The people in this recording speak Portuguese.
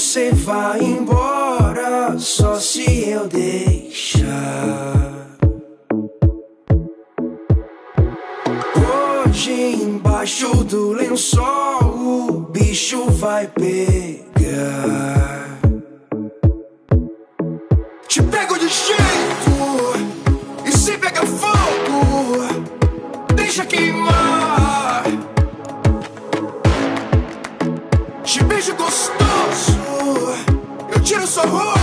você vai embora só se eu deixar. Hoje embaixo do lençol o bicho vai pegar. Te pego de jeito e se pega fogo, deixa queimar. Te beijo gostoso. so.